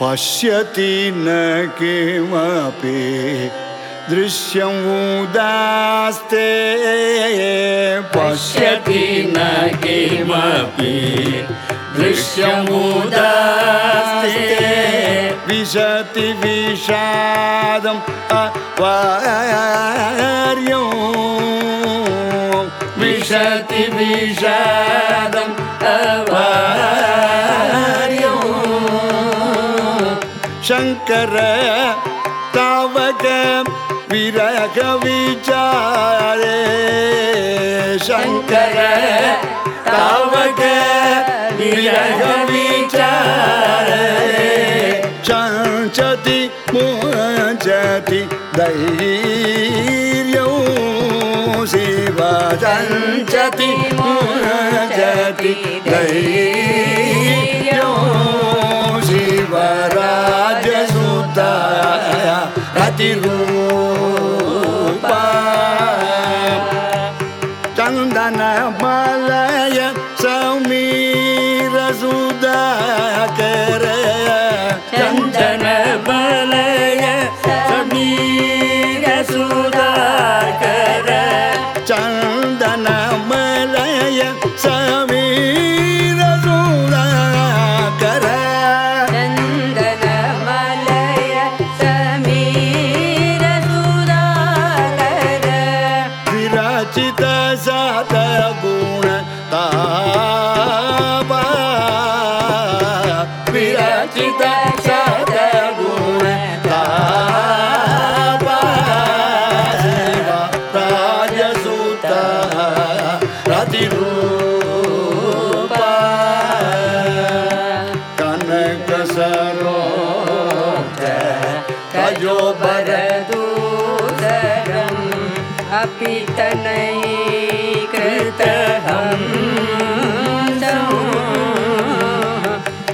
पश्यति न किमपि दृश्यं उदास्ते पश्यति न किमपि दृश्यमुदास्ते विशति विषादम् अवार्यो। विशति विषादम् शङ्कर तावक विरह विचारे शङ्कर तावक विरह विचारे चञ्चति मुञ्चति धैर्यौ शिव सञ्चति मुञ्चति धैर्यौ 的路 तजो वरदूतरम् अपि तनयीकृतहं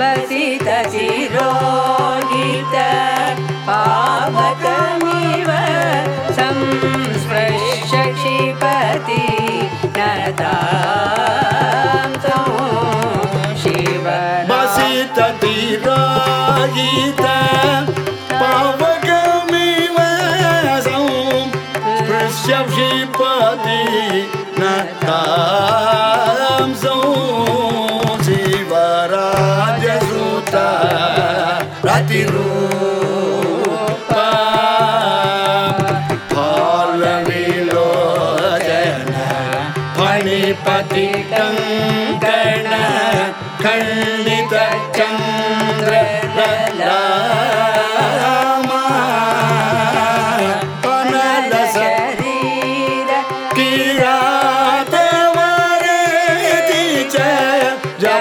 बसितशिरोहित शिवराजसुता रतिरूपा फालविलोचन फणिपति कङ्कण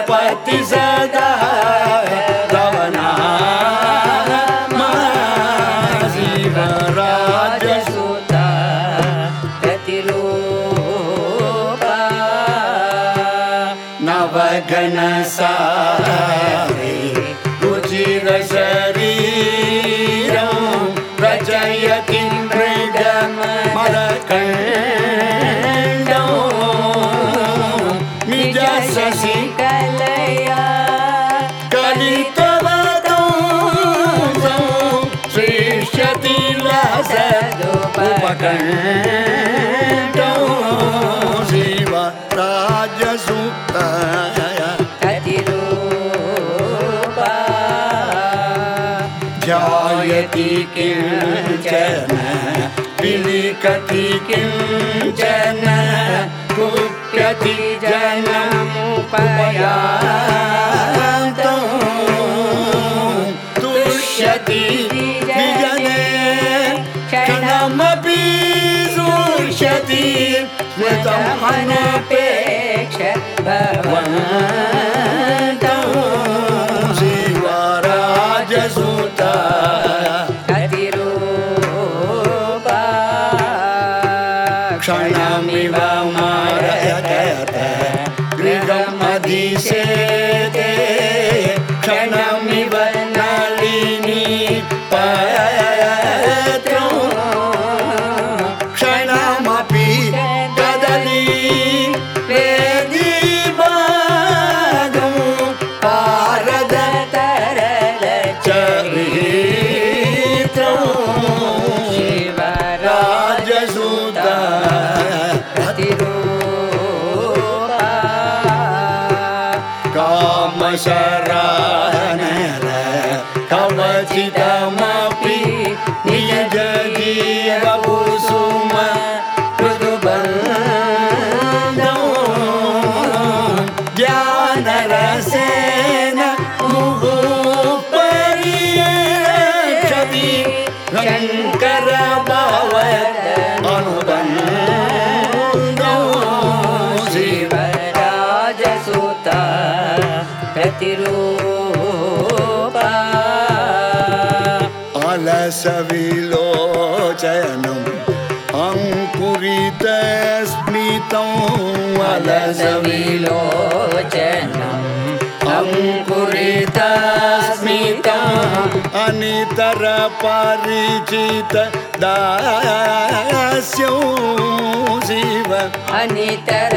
जपति सदा तव नाम शिवराजसु सुता प्रतिरूपा नवघन शिव राजसुताय प्रतिरूपा जायति किञ्चन विलिखति किञ्चन कुप्यति जनमुपयान्तौ तुष्यति विजने स्मृतमनपेक्ष मनपेक्ष भवन्तौ शिवराजसुता प्रतिरूपा क्षणमिव जीव अङ्कुरितस्मितम् अलसविलो विलोचनम् अङ्कुरितस्मितम् अनितर परिचित दास्यौ शिव। अनितर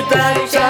te